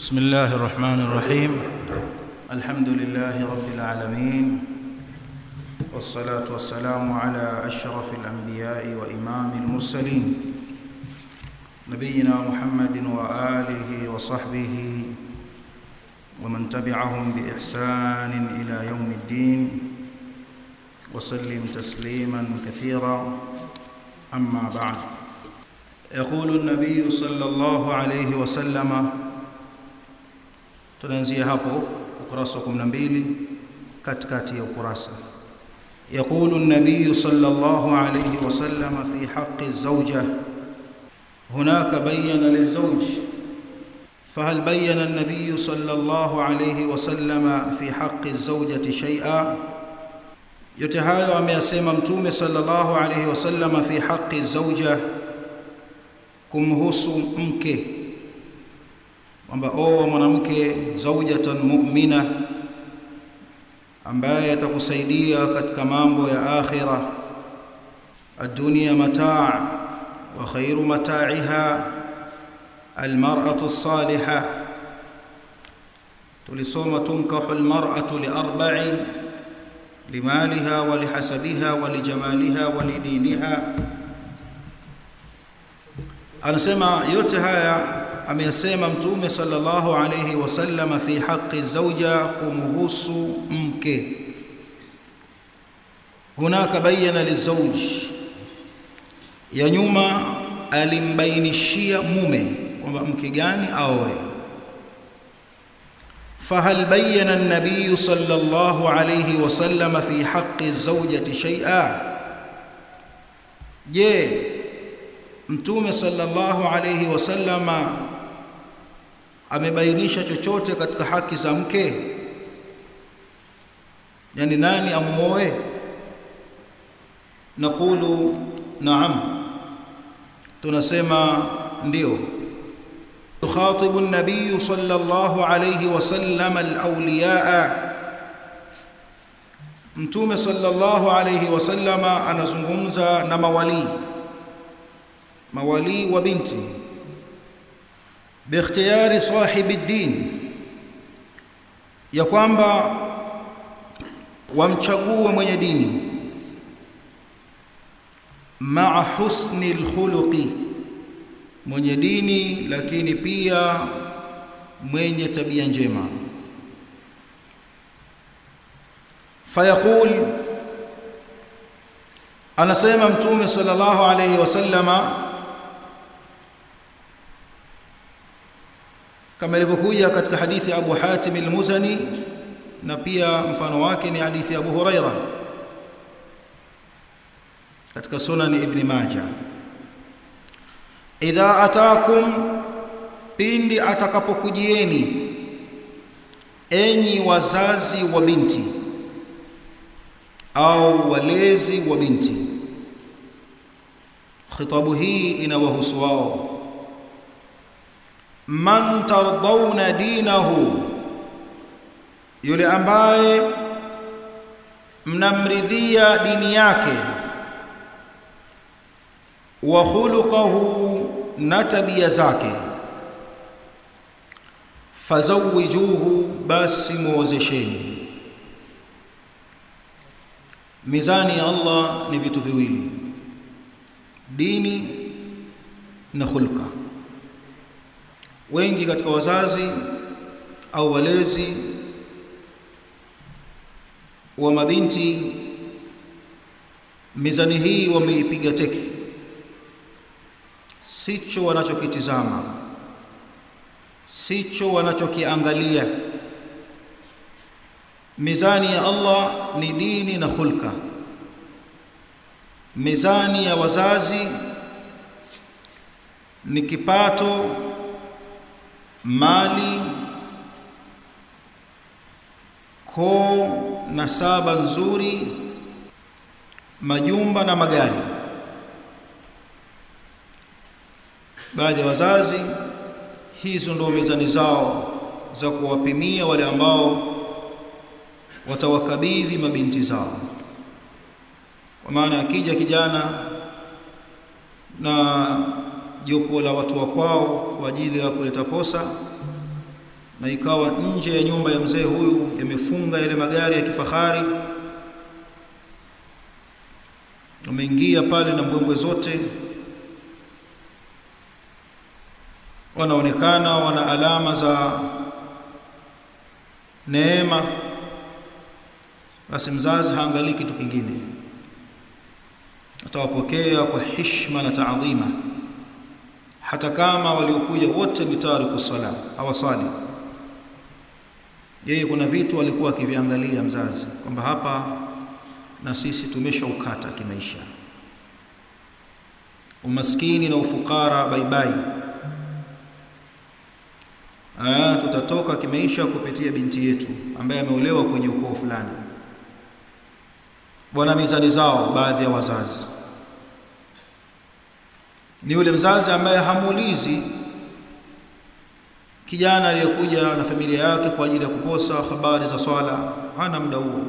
بسم الله الرحمن الرحيم. الحمد لله رب العالمين. والصلاة والسلام على أشرف الأنبياء وإمام المرسلين. نبينا محمد وآله وصحبه ومن تبعهم بإحسان إلى يوم الدين. وسلم تسليما كثيرا. أما بعد. يقول النبي صلى الله عليه وسلم tunaanzia hapo ukurasa wa 12 katikati ya ukurasa يقول النبي صلى الله عليه وسلم في حق الزوجة هناك بين للزوج فهل بين النبي صلى الله عليه وسلم في حق الزوجة شيئا yote hayo ameyasema mtume sallallahu alayhi wasallam fi haqi zauja kumhusu mke kwamba oa mwanamke zaujatan mu'mina ambaye atakusaidia katika mambo ya akhira الدنيا متاع وخير متاعها المرأة الصالحة تلصوم تنكح المرأة لأربع لمالها ولحسبها ولجمالها ولدينها anasema yote haya ameyasema mtume sallallahu alayhi wasallam fi haqqi zauja kumhusu mke hunaka bayana lizauj ya nyuma alimbainishia mume kwamba mke gani aoe بين النبي صلى الله عليه وسلم في حق الزوجة شيئا je mtume sallallahu alayhi wasallama amebainisha chochote katika haki za mke? Yani nani amuoe? Naqulu naam. Tunasema ndio. Tukhatibu an-nabiy sallallahu alayhi wasallam al-awliyaa mtume sallallahu alayhi wasallama anazungumza na mawali. Mawali wa binti. Biikhtiyari sahibi din ya kwamba wamchague mwenye dini maa husni alkhuluqi mwenye dini lakini pia mwenye tabia njema fayaqul anasema mtume sallallahu alayhi wasallama kama ilivyokuja katika hadithi ya Abu Hatim al-Muzani na pia mfano wake ni hadithi ya Abu Huraira katika sunan Ibn Majah. Idha atakum pindi atakapokujieni enyi wazazi wa binti au walezi wa binti khitabu hii inawahusu wao man tardhauna dinahu yule ambaye mnamridhia dini yake wa khuluqahu, na tabia zake fazawijuhu basi muozesheni. Mizani ya Allah ni vitu viwili dini na khulqa wengi katika wazazi au walezi wa mabinti mizani hii wameipiga teki. Sicho wanachokitizama sicho wanachokiangalia. Mizani ya Allah ni dini na khulka. Mizani ya wazazi ni kipato mali koo na saba nzuri majumba na magari. Baadhi ya wazazi hizo ndio mizani zao za kuwapimia wale ambao watawakabidhi mabinti zao. Kwa maana akija kijana na jopo la watu wa kwao kwa ajili ya kuleta posa na ikawa nje ya nyumba ya mzee huyu yamefunga yale magari ya kifahari wameingia pale na mbwembwe zote wanaonekana wana alama za neema basi mzazi haangalii kitu kingine atawapokea kwa heshima na taadhima hata kama waliokuja wote ni tariku sala hawasali yeye kuna vitu alikuwa akiviangalia mzazi kwamba hapa na sisi tumeshaukata kimaisha. Umaskini na ufukara baibai Aa, tutatoka kimaisha kupitia binti yetu ambaye ameolewa kwenye ukoo fulani. Bwana mizani zao baadhi ya wazazi ni yule mzazi ambaye hamuulizi kijana aliyekuja na familia yake kwa ajili ya kuposa habari za swala. Hana muda huo.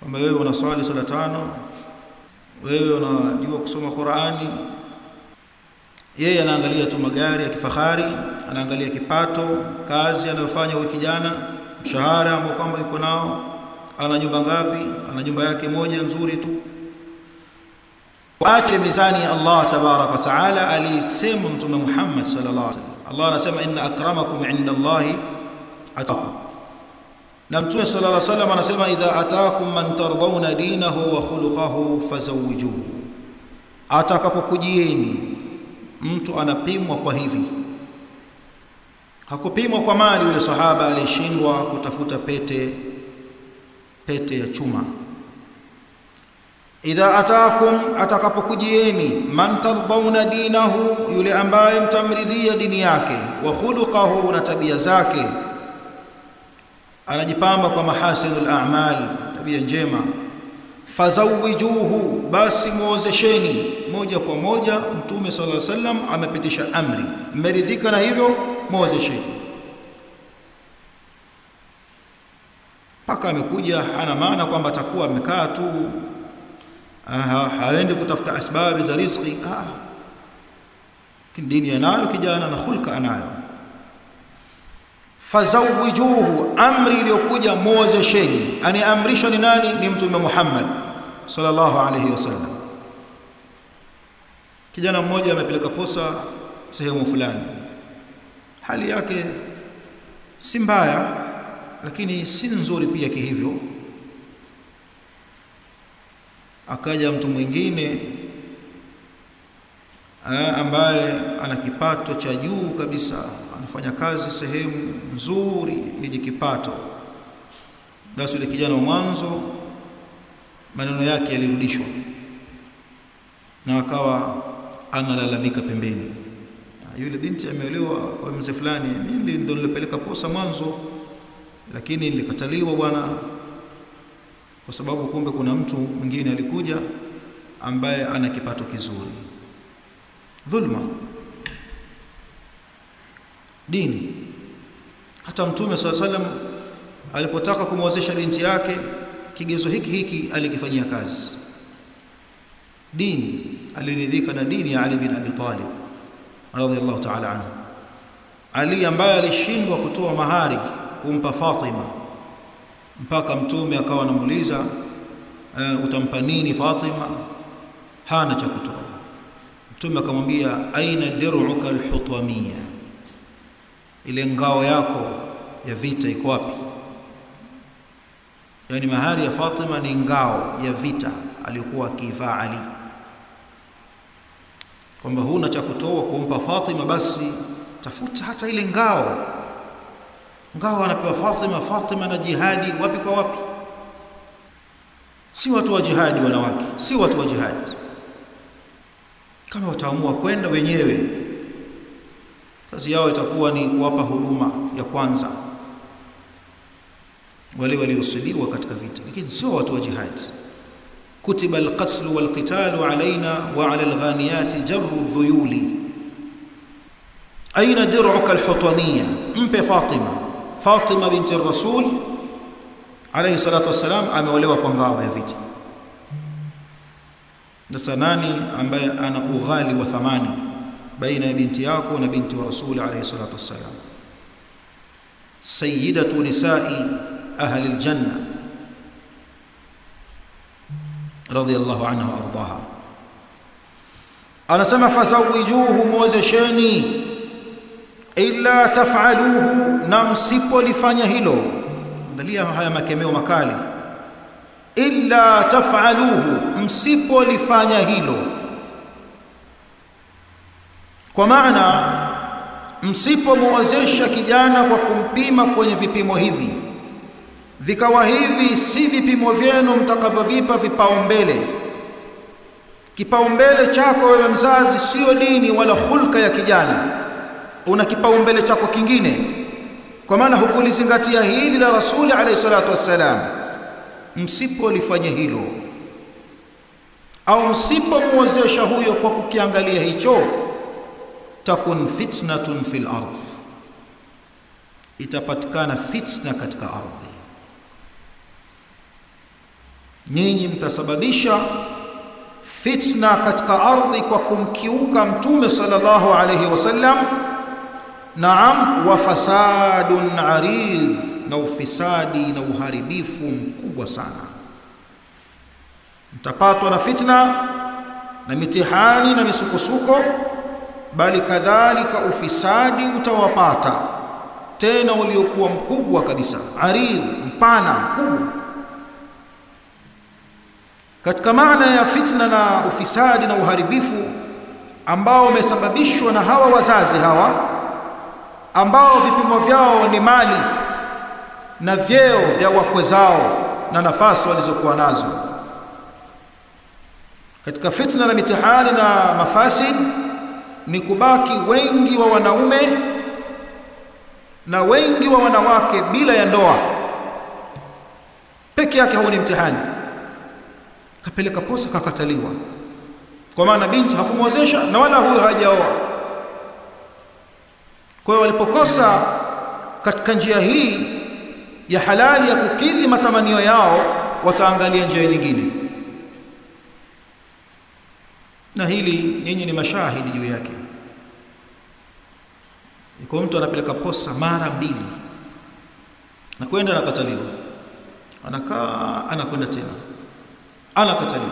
Kwamba wewe unaswali swala tano wewe unajua kusoma Qur'ani. Yeye anaangalia tu magari ya kifahari anaangalia kipato kazi anayofanya huyo kijana mshahara ambao kwamba yuko nao. Ana nyumba ngapi? Ana nyumba yake moja nzuri tu waache mizani ya Allah tabaraka wa taala alisema mtume Muhammad sallallahu alaihi wasallam. Allah anasema inna akramakum inda Allahi atqakum. Na mtume sallallahu alaihi wasallam anasema idha ataakum man tardhauna dinahu wa khuluquhu fazawwijuhu. Atakapokujieni mtu anapimwa kwa hivi. Hakupimwa kwa mali yule sahaba alishindwa kutafuta pete pete ya chuma idha ataakum atakapokujieni man tardhauna dinahu yule ambaye mtamridhia dini yake wa khuluquhu na tabia zake anajipamba kwa mahasinul a'mal tabia njema fazawijuhu basi muozesheni moja kwa moja mtume sallallahu alaihi wasallam amepitisha amri. Mmeridhika na hivyo muozesheni paka amekuja hana maana kwamba atakuwa amekaa tu haendi kutafuta asbabu za riziki ah dini anayo kijana na hulka anayo. Fazawijuhu amri iliyokuja muozesheni. Aniamrisha ni nani? Ni mtume Muhammad sallallahu alayhi wasallam. Kijana mmoja amepeleka posa sehemu fulani. Hali yake si mbaya lakini si nzuri pia kihivyo akaja mtu mwingine ambaye ana kipato cha juu kabisa anafanya kazi sehemu nzuri yenye kipato. Basi yule kijana wa mwanzo maneno yake yalirudishwa na akawa analalamika pembeni. Yule binti ameolewa kwa mzee fulani mimi ndio nilipeleka posa mwanzo lakini nilikataliwa bwana kwa sababu kumbe kuna mtu mwingine alikuja ambaye ana kipato kizuri. Dhulma. Dini. Hata mtume swalla salam alipotaka kumwozesha binti yake kigezo hiki hiki alikifanyia kazi. Dini. Aliridhika na dini ya Ali bin Abi Talib radhiyallahu ta'ala anhu. Ali ambaye alishindwa kutoa mahari kumpa Fatima mpaka mtume akawa anamuuliza uh, utampa nini Fatima? Hana cha kutoa. Mtume akamwambia aina dir'uka alhutwamia ile ngao yako ya vita iko wapi? Yani mahari ya Fatima ni ngao ya vita aliyokuwa akivaa Ali. Kwamba huna cha kutoa kumpa Fatima basi tafuta hata ile ngao ngao wanapewa Fatima Fatima na jihadi wapi kwa wapi? Si watu wa jihadi wanawake si watu wa jihadi. Kama wataamua kwenda wenyewe kazi yao itakuwa ni kuwapa huduma ya kwanza. Wale waliosiliwa katika vita lakini sio watu wa jihadi. Kutiba alqatl walqital alaina wa ala alghaniyati jarru dhuyuli. Aina dir'uka alhutamiyya? Mpe fatima fatima binti rasul alayhi salatu wassalam ameolewa kwa ngao ya vita sasa nani ambaye ana ughali wa thamani baina ya binti yako na binti wa rasul alayhi salatu wassalam sayyidatu nisa'i ahli aljanna radiyallahu anha wa ardaha anasema fazawijuhu muwezesheni illa taf'aluhu na msipolifanya hilo angalia haya makemeo makali illa taf'aluhu msipolifanya hilo. Kwa maana msipomwozesha kijana kwa kumpima kwenye vipimo hivi vikawa hivi si vipimo vyenu mtakavyovipa vipaumbele. Kipaumbele chako wewe mzazi sio dini wala hulka ya kijana una kipaumbele chako kingine. Kwa maana hukulizingatia hili la rasuli alayhi salatu wassalam msipolifanya hilo au msipomwozesha huyo kwa kukiangalia hicho takun fitnatun fil ardh itapatikana fitna katika ardhi. Nyinyi mtasababisha fitna katika ardhi kwa kumkiuka mtume sallallahu alayhi wasallam naam wa fasadun arid na ufisadi na uharibifu mkubwa sana. Mtapatwa na fitna na mitihani na misukosuko bali kadhalika ufisadi utawapata. Tena uliokuwa mkubwa kabisa arid mpana mkubwa. Katika maana ya fitna na ufisadi na uharibifu ambao umesababishwa na hawa wazazi hawa ambao vipimo vyao ni mali na vyeo vya wakwe zao na nafasi walizokuwa nazo. Katika fitna na mitihani na mafasid ni kubaki wengi wa wanaume na wengi wa wanawake bila ya ndoa. Peke yake huu ni mtihani. Kapeleka posa kakataliwa. Kwa maana binti hakumwozesha na wala huyo hajaoa kwa hiyo walipokosa katika njia hii ya halali ya kukidhi matamanio yao wataangalia njia nyingine. Na hili nyinyi ni mashahidi juu yake. Iko mtu anapeleka posa mara mbili na kwenda anakataliwa. Anakaa anakwenda tena. Anakataliwa.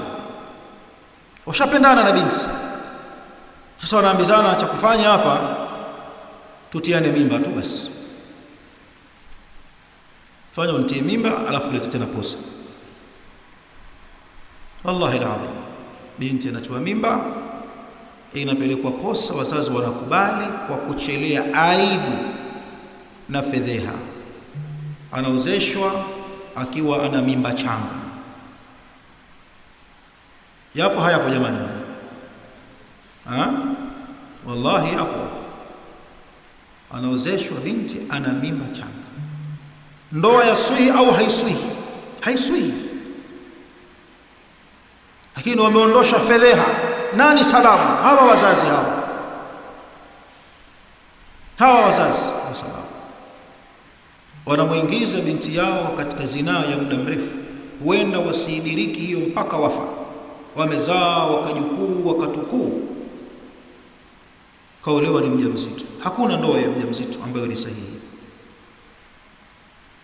Washapendana na binti. Sasa wanaambizana cha kufanya hapa tutiane mimba tu basi. Fanya unitie mimba alafu lete tena posa. Wallahi alazim. Binti anachukua mimba inapelekwa posa wazazi wanakubali kwa kuchelea aibu na fedheha. Anaozeshwa akiwa ana mimba changa. Yapo haya kwa jamani? Ha? wallahi yapo anaozeshwa binti ana mimba changa. Ndoa ya swihi au haiswihi? Haiswihi. Lakini wameondosha fedheha. Nani sababu hawa wazazi hawa. Hawa wazazi kwa sababu wanamuingiza binti yao katika zinaa ya muda mrefu. Huenda wasiidiriki hiyo mpaka wafa. Wamezaa wakajukuu wakatukuu kaolewa ni mjamzito. Hakuna ndoa ya mjamzito ambayo ni sahihi.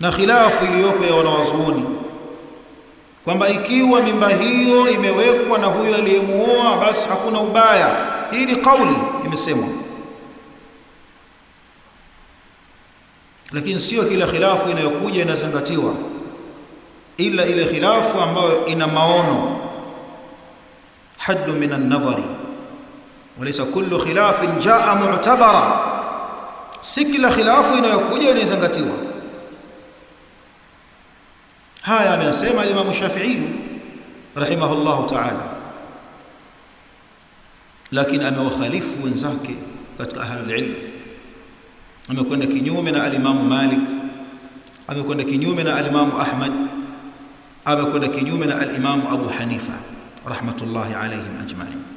Na khilafu iliyopo ya wanawazuoni kwamba ikiwa mimba hiyo imewekwa na huyo aliyemuoa basi hakuna ubaya. Hii ni kauli imesemwa. Lakini sio kila khilafu inayokuja inazingatiwa ila ile khilafu ambayo ina maono. Haddu min an-nadhari وليس كل خلاف جاء معتبرا. سكل خلاف إنه يكون يلزنغتوا هايا من سيما الإمام الشافعي رحمه الله تعالى. لكن أما وخليف ونزاك كتك أهل العلم. أما كنا كنيومنا الإمام مالك. أما كنا كنيومنا الإمام أحمد. أما كنا كنيومنا الإمام أبو حنيفة. رحمة الله عليهم أجمعين.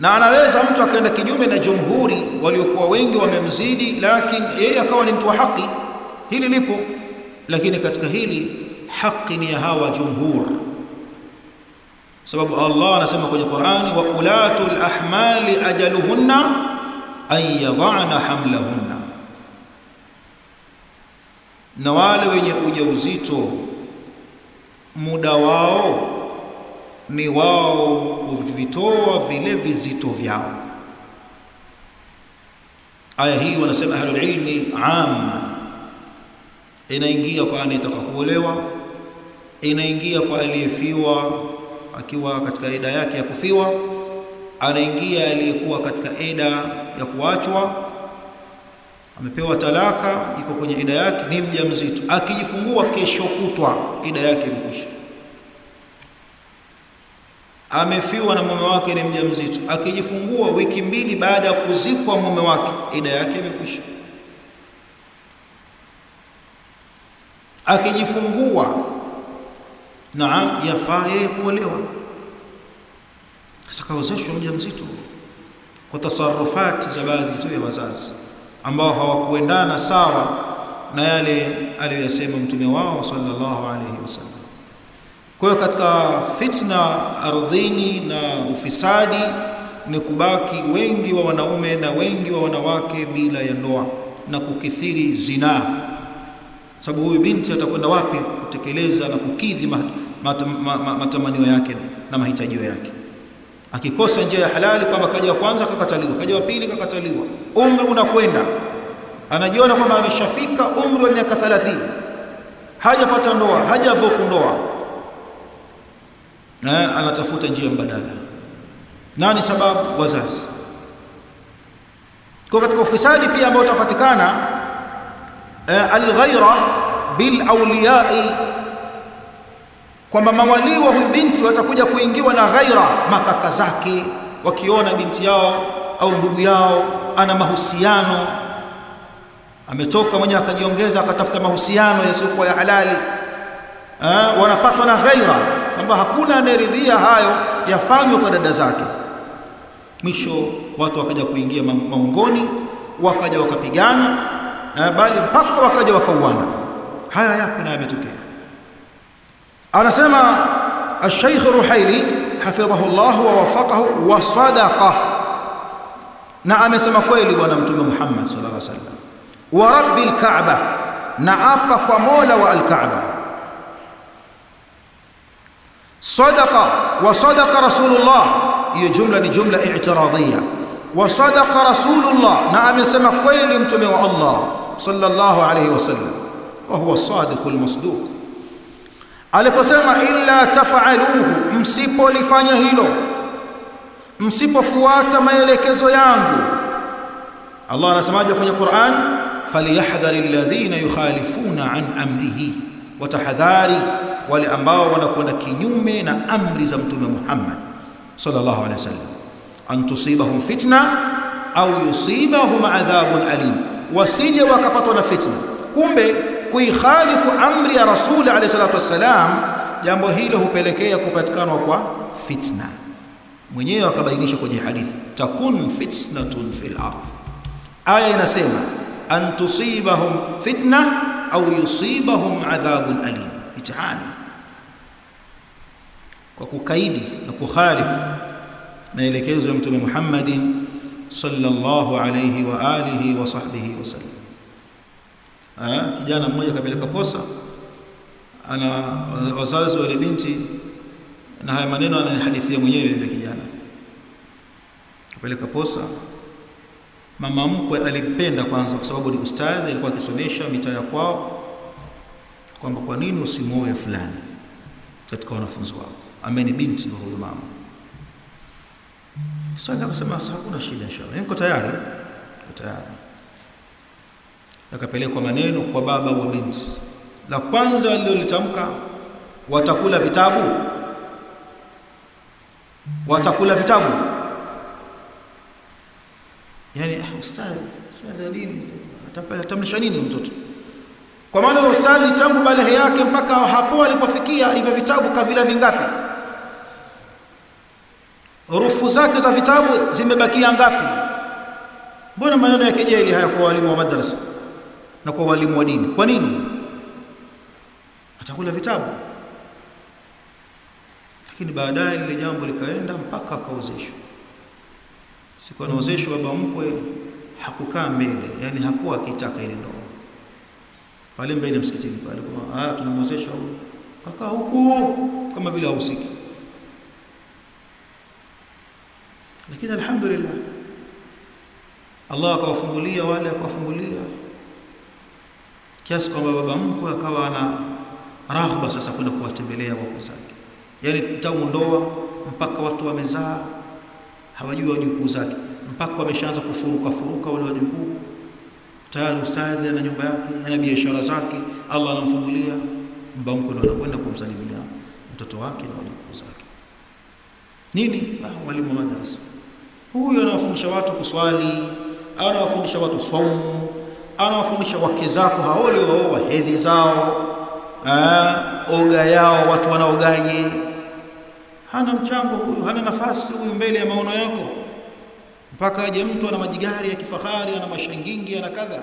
Na anaweza mtu akaenda kinyume na jumhuri waliokuwa wengi wamemzidi lakini yeye akawa ni mtu wa haki. Hili lipo. Lakini katika hili haki ni ya hawa jumhur. Sababu Allah anasema kwenye Qur'ani wa ulatul ahmali ajaluhunna an yadhana hamlahunna. Na wale wenye ujauzito muda wao ni wao kuvitoa vile vizito vyao. Aya hii wanasema ahlul ilmi amma. Inaingia kwa anayetaka kuolewa inaingia kwa aliyefiwa akiwa katika eda yake ya kufiwa anaingia aliyekuwa katika eda ya kuachwa amepewa talaka iko kwenye eda yake ni mjamzito. Akijifungua kesho kutwa eda yake imekwisha amefiwa na mume wake ni mjamzito. Akijifungua wiki mbili baada ya kuzikwa mume wake ida yake imekwisha. Akijifungua naam yafaa yeye kuolewa. Sasa kaozeshwa mjamzito kwa tasarufati za baadhi tu ya wazazi ambao hawakuendana sawa na yale aliyoyasema mtume wao sallallahu alayhi wasallam kwa hiyo katika fitna ardhini na ufisadi ni kubaki wengi wa wanaume na wengi wa wanawake bila ya ndoa na kukithiri zinaa sababu huyu binti atakwenda wapi kutekeleza na kukidhi matamanio yake na mahitajio yake? Akikosa njia ya halali kwamba kaja wa kwanza kakataliwa kaja wa pili kakataliwa umri unakwenda. Anajiona kwamba ameshafika umri wa miaka 30 hajapata ndoa hajavuku ndoa na anatafuta njia mbadala. Nani sababu? Wazazi. Kwa katika ufisadi pia ambao utapatikana eh, alghaira bil awliyai kwamba mawalii wa huyu binti watakuja kuingiwa na ghaira makaka zake wakiona binti yao au ndugu yao ana mahusiano. Ametoka mwenyewe akajiongeza akatafuta mahusiano yasiyokuwa ya halali. Eh, wanapatwa na ghaira kwamba hakuna anayeridhia hayo yafanywe kwa dada zake mwisho watu wakaja kuingia maungoni wakaja wakapigana eh, bali mpaka wakaja wakauana haya yapo na yametokea anasema الشيخ الرحيلي حفظه الله ووفقه وصدق na amesema kweli bwana mtume Muhammad sallallahu alaihi wasallam wa rabbil kaaba na apa kwa mola wa alkaaba sadaqa wa sadaqa rasulullah. Hiyo jumla ni jumla i'tiradhia wa sadaqa rasulullah. Na amesema kweli mtume wa Allah sallallahu alayhi wasallam wa huwa sadiqul masduq. Aliposema illa taf'aluhu msipolifanya hilo msipofuata maelekezo yangu. Allah anasemaje kwenye Qur'an? Falyahdharil ladhina yukhalifuna an amrihi watahadhari wale ambao wanakwenda kinyume na amri za mtume Muhammad sallallahu alaihi wasallam. An tusibahum fitna au yusibahum adhabun alim. Wasije wakapatwa na fitna. Kumbe kuikhalifu amri ya rasuli alayhi salatu wassalam jambo hilo hupelekea kupatikanwa kwa fitna. Mwenyewe akabainisha kwenye hadithi takun fitnatun fil ardh aya inasema an tusibahum fitna au yusibahum adhabun alim mitihani kwa kukaidi na kukhalifu maelekezo ya mtume Muhammad sallallahu alayhi wa alihi wa sahbihi wasallam kijana mmoja kapeleka posa ana wazazi wale binti na haya maneno ananihadithia mwenyewe yule kijana. Kapeleka posa mama mkwe alipenda kwanza kwa sababu ni ustadhi alikuwa akisomesha mitaa ya kwao kwamba kwa nini usimwoe fulani katika wanafunzi wako? Ambaye ni binti wa huyo mama. Sasa akasema hakuna shida inshallah. Niko tayari? Niko tayari. Akapelekwa maneno kwa baba wa binti. La kwanza alilolitamka watakula vitabu? Watakula vitabu. Yani ustadhi ustadhi dini atamlisha nini mtoto kwa maana ustadhi tangu balehe yake mpaka hapo alipofikia hivyo vitabu kavila vingapi? Rufu zake za vitabu zimebakia ngapi? Mbona maneno ya kejeli haya kwa walimu wa madrasa na kwa walimu wa dini? Kwa nini? Atakula vitabu. Lakini baadaye lile jambo likaenda mpaka akaozeshwa. Siku anaozeshwa baba mkwe hakukaa mbele. Yani hakuwa akitaka ile ndoa pale mbele msikitini pale kwa ah tunamwezesha huyu. Huku kama vile hausiki lakini alhamdulillah Allah akawafungulia wale akawafungulia kiasi kwamba baba mkwe akawa ana raghba sasa kwenda kuwatembelea wako zake. Yani tangu ndoa mpaka watu wamezaa hawajui wajukuu zake. Mpaka wameshaanza kufuruka furuka wale wajukuu tayari ustadhi ana nyumba yake ana biashara zake Allah anamfungulia. Mba mkono anakwenda kumsalimia mtoto wake na wajukuu zake. Nini? Ah mwalimu wa madrasa. Huyu anawafundisha watu kuswali anawafundisha watu swaumu anawafundisha wake zako haole waoa hedhi zao aa, oga yao watu wanaogaje. Hana mchango huyu hana nafasi huyu mbele ya maono yako mpaka aje mtu ana majigari ya kifahari ana mashangingi ana kadha